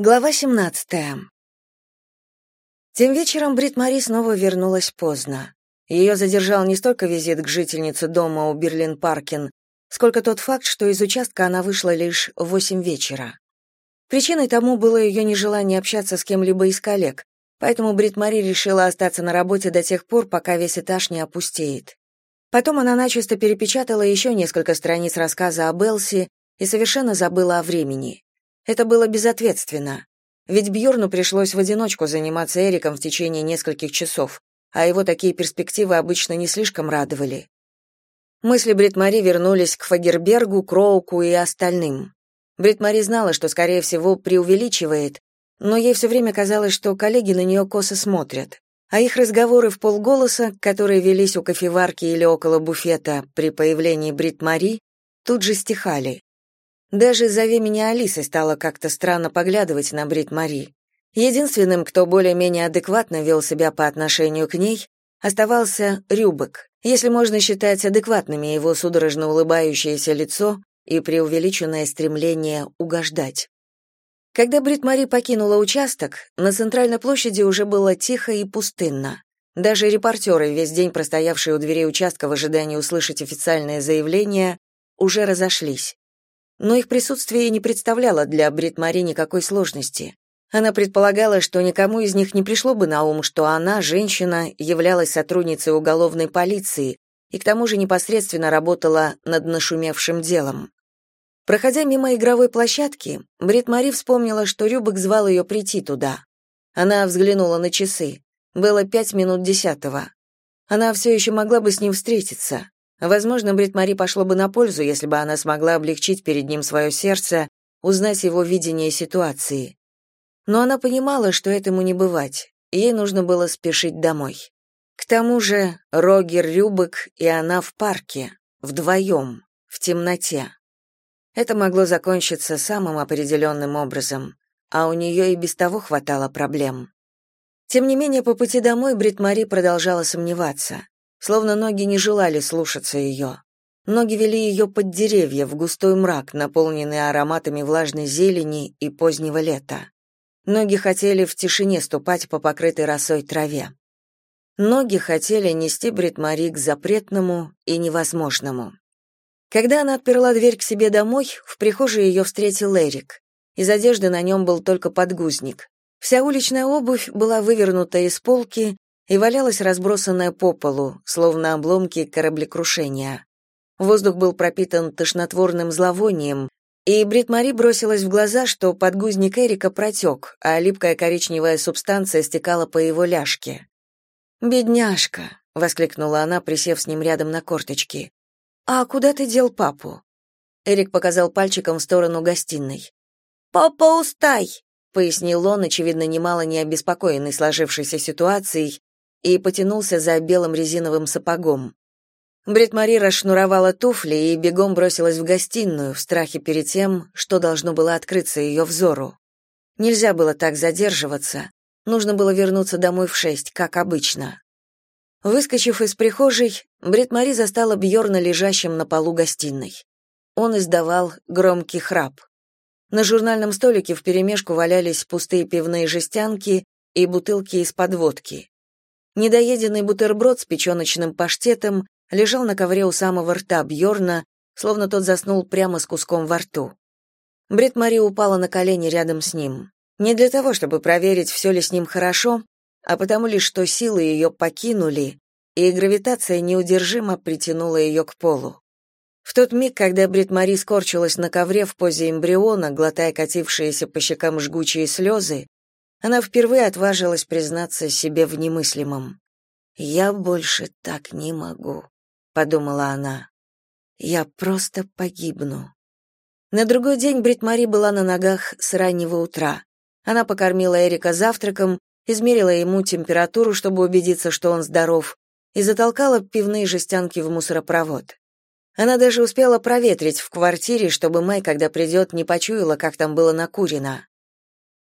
Глава 17. Тем вечером Брит Мари снова вернулась поздно. Ее задержал не столько визит к жительнице дома у Берлин-Паркин, сколько тот факт, что из участка она вышла лишь в восемь вечера. Причиной тому было ее нежелание общаться с кем-либо из коллег, поэтому Брит Мари решила остаться на работе до тех пор, пока весь этаж не опустеет. Потом она начисто перепечатала еще несколько страниц рассказа об Элси и совершенно забыла о времени. Это было безответственно. Ведь Бьорну пришлось в одиночку заниматься Эриком в течение нескольких часов, а его такие перспективы обычно не слишком радовали. Мысли Бритмари вернулись к Фагербергу, Кроуку и остальным. Бритмари знала, что, скорее всего, преувеличивает, но ей все время казалось, что коллеги на нее косо смотрят, а их разговоры в полголоса, которые велись у кофеварки или около буфета при появлении Бритмари, тут же стихали. Даже «Зови меня Алисой» стало как-то странно поглядывать на Брит Мари. Единственным, кто более-менее адекватно вел себя по отношению к ней, оставался Рюбек, если можно считать адекватными его судорожно улыбающееся лицо и преувеличенное стремление угождать. Когда Брит Мари покинула участок, на центральной площади уже было тихо и пустынно. Даже репортеры, весь день простоявшие у дверей участка в ожидании услышать официальное заявление, уже разошлись но их присутствие не представляло для Брит-Мари никакой сложности. Она предполагала, что никому из них не пришло бы на ум, что она, женщина, являлась сотрудницей уголовной полиции и к тому же непосредственно работала над нашумевшим делом. Проходя мимо игровой площадки, Брит-Мари вспомнила, что Рюбек звал ее прийти туда. Она взглянула на часы. Было пять минут десятого. Она все еще могла бы с ним встретиться. Возможно, Брит-Мари пошло бы на пользу, если бы она смогла облегчить перед ним свое сердце, узнать его видение ситуации. Но она понимала, что этому не бывать, ей нужно было спешить домой. К тому же Рогер Рюбек и она в парке, вдвоем, в темноте. Это могло закончиться самым определенным образом, а у нее и без того хватало проблем. Тем не менее, по пути домой Брит-Мари продолжала сомневаться словно ноги не желали слушаться ее. Ноги вели ее под деревья в густой мрак, наполненный ароматами влажной зелени и позднего лета. Ноги хотели в тишине ступать по покрытой росой траве. Ноги хотели нести Бритмари к запретному и невозможному. Когда она отперла дверь к себе домой, в прихожей ее встретил Эрик. Из одежды на нем был только подгузник. Вся уличная обувь была вывернута из полки, и валялась разбросанная по полу, словно обломки кораблекрушения. Воздух был пропитан тошнотворным зловонием, и Брит-Мари бросилась в глаза, что подгузник Эрика протек, а липкая коричневая субстанция стекала по его ляжке. «Бедняжка!» — воскликнула она, присев с ним рядом на корточки. «А куда ты дел папу?» Эрик показал пальчиком в сторону гостиной. «Папа, устай!» — пояснил он, очевидно, немало не обеспокоенный сложившейся ситуацией, и потянулся за белым резиновым сапогом. Брит-Мари расшнуровала туфли и бегом бросилась в гостиную в страхе перед тем, что должно было открыться ее взору. Нельзя было так задерживаться, нужно было вернуться домой в шесть, как обычно. Выскочив из прихожей, Брит-Мари застала Бьорна лежащим на полу гостиной. Он издавал громкий храп. На журнальном столике вперемешку валялись пустые пивные жестянки и бутылки из-под водки. Недоеденный бутерброд с печёночным паштетом лежал на ковре у самого рта Бьорна, словно тот заснул прямо с куском во рту. Брит Мари упала на колени рядом с ним. Не для того, чтобы проверить, все ли с ним хорошо, а потому лишь, что силы ее покинули, и гравитация неудержимо притянула ее к полу. В тот миг, когда Брит Мари скорчилась на ковре в позе эмбриона, глотая катившиеся по щекам жгучие слезы, она впервые отважилась признаться себе в немыслимом. «Я больше так не могу», — подумала она. «Я просто погибну». На другой день Брит-Мари была на ногах с раннего утра. Она покормила Эрика завтраком, измерила ему температуру, чтобы убедиться, что он здоров, и затолкала пивные жестянки в мусоропровод. Она даже успела проветрить в квартире, чтобы Май, когда придет, не почуяла, как там было накурено.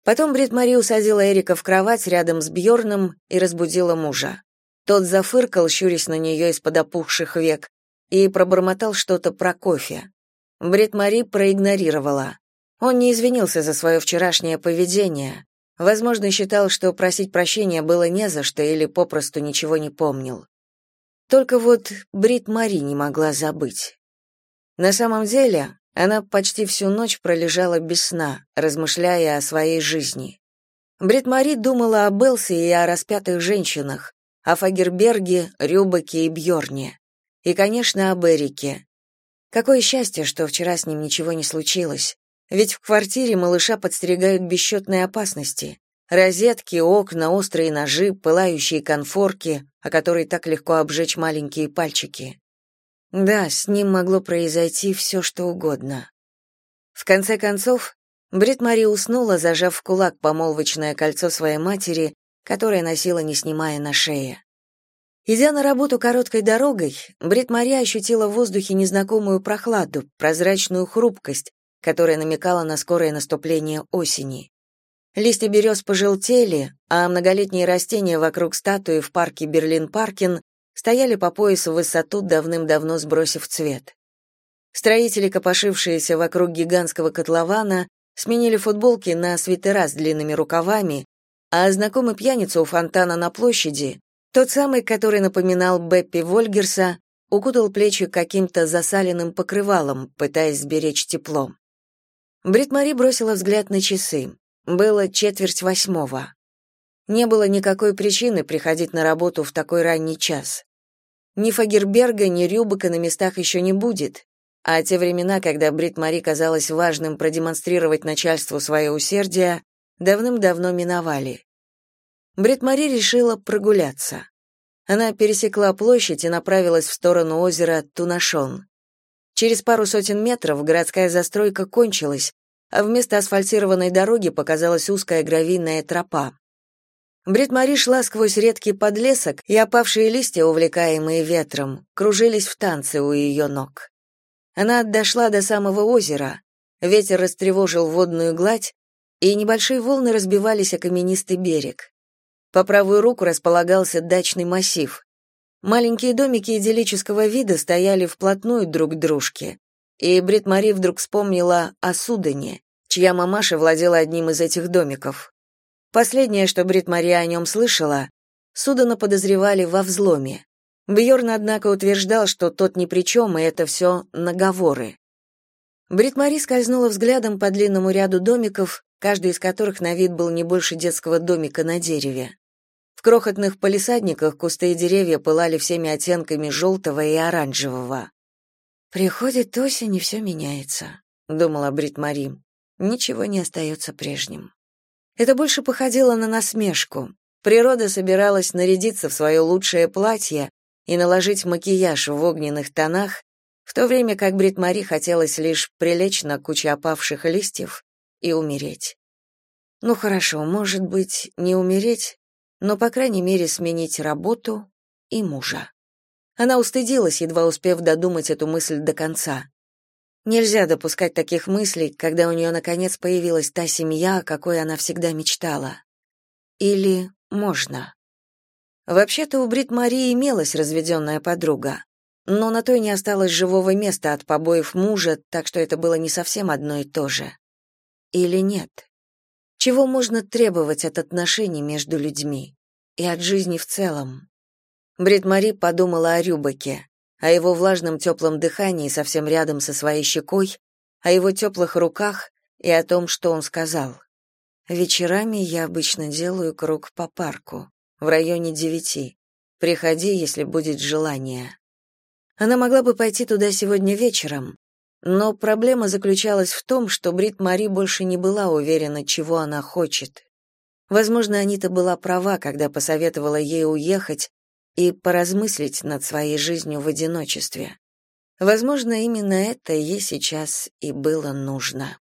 Потом Брит Мари усадила Эрика в кровать рядом с Бьорном и разбудила мужа. Тот зафыркал, щурясь на нее из-под опухших век, и пробормотал что-то про кофе. Брит Мари проигнорировала. Он не извинился за свое вчерашнее поведение. Возможно, считал, что просить прощения было не за что или попросту ничего не помнил. Только вот Брит Мари не могла забыть. На самом деле, она почти всю ночь пролежала без сна, размышляя о своей жизни. Брит Мари думала о Белсе и о распятых женщинах, о Фагерберге, Рюбаке и Бьорне. И, конечно, об Эрике. Какое счастье, что вчера с ним ничего не случилось. Ведь в квартире малыша подстерегают бесчетные опасности. Розетки, окна, острые ножи, пылающие конфорки, о которой так легко обжечь маленькие пальчики. Да, с ним могло произойти все, что угодно. В конце концов, Брит Мари уснула, зажав в кулак помолвочное кольцо своей матери, которое носила, не снимая на шее. Идя на работу короткой дорогой, Брит Мари ощутила в воздухе незнакомую прохладу, прозрачную хрупкость, которая намекала на скорое наступление осени. Листья берез пожелтели, а многолетние растения вокруг статуи в парке Берлин-Паркин стояли по поясу в высоту, давным-давно сбросив цвет. Строители, копошившиеся вокруг гигантского котлована, сменили футболки на свитера с длинными рукавами, а знакомый пьяница у фонтана на площади, тот самый, который напоминал Беппи Вольгерса, укутал плечи каким-то засаленным покрывалом, пытаясь сберечь тепло. Брит Мари бросила взгляд на часы. Было четверть восьмого. Не было никакой причины приходить на работу в такой ранний час. Ни Фагерберга, ни Рюбака на местах еще не будет, а те времена, когда Брит Мари казалось важным продемонстрировать начальству свое усердие, давным-давно миновали. Брит Мари решила прогуляться. Она пересекла площадь и направилась в сторону озера Тунашон. Через пару сотен метров городская застройка кончилась, а вместо асфальтированной дороги показалась узкая гравийная тропа. Брит-Мари шла сквозь редкий подлесок, и опавшие листья, увлекаемые ветром, кружились в танце у ее ног. Она дошла до самого озера. Ветер растревожил водную гладь, и небольшие волны разбивались о каменистый берег. По правую руку располагался дачный массив. Маленькие домики идиллического вида стояли вплотную друг к дружке, и Брит Мари вдруг вспомнила о Судане, чья мамаша владела одним из этих домиков. Последнее, что Брит Мари о нем слышала, Судана подозревали во взломе. Бьорн, однако, утверждал, что тот ни при чем, и это все наговоры. Брит Мари скользнула взглядом по длинному ряду домиков, каждый из которых на вид был не больше детского домика на дереве. В крохотных палисадниках кусты и деревья пылали всеми оттенками желтого и оранжевого. «Приходит осень, и все меняется», — думала Брит Мари. «Ничего не остается прежним». Это больше походило на насмешку. Природа собиралась нарядиться в свое лучшее платье и наложить макияж в огненных тонах, в то время как Брит Мари хотелось лишь прилечь на куче опавших листьев и умереть. Ну хорошо, может быть, не умереть, но, по крайней мере, сменить работу и мужа. Она устыдилась, едва успев додумать эту мысль до конца. Нельзя допускать таких мыслей, когда у нее наконец появилась та семья, о какой она всегда мечтала. Или можно. Вообще-то у Брит Марии имелась разведенная подруга, но на той не осталось живого места от побоев мужа, так что это было не совсем одно и то же. Или нет? Чего можно требовать от отношений между людьми и от жизни в целом? Брит Мари подумала о Рюбаке, о его влажном теплом дыхании совсем рядом со своей щекой, о его теплых руках и о том, что он сказал. Вечерами я обычно делаю круг по парку, в районе девяти. Приходи, если будет желание. Она могла бы пойти туда сегодня вечером, но проблема заключалась в том, что Брит Мари больше не была уверена, чего она хочет. Возможно, Анита была права, когда посоветовала ей уехать и поразмыслить над своей жизнью в одиночестве. Возможно, именно это ей сейчас и было нужно.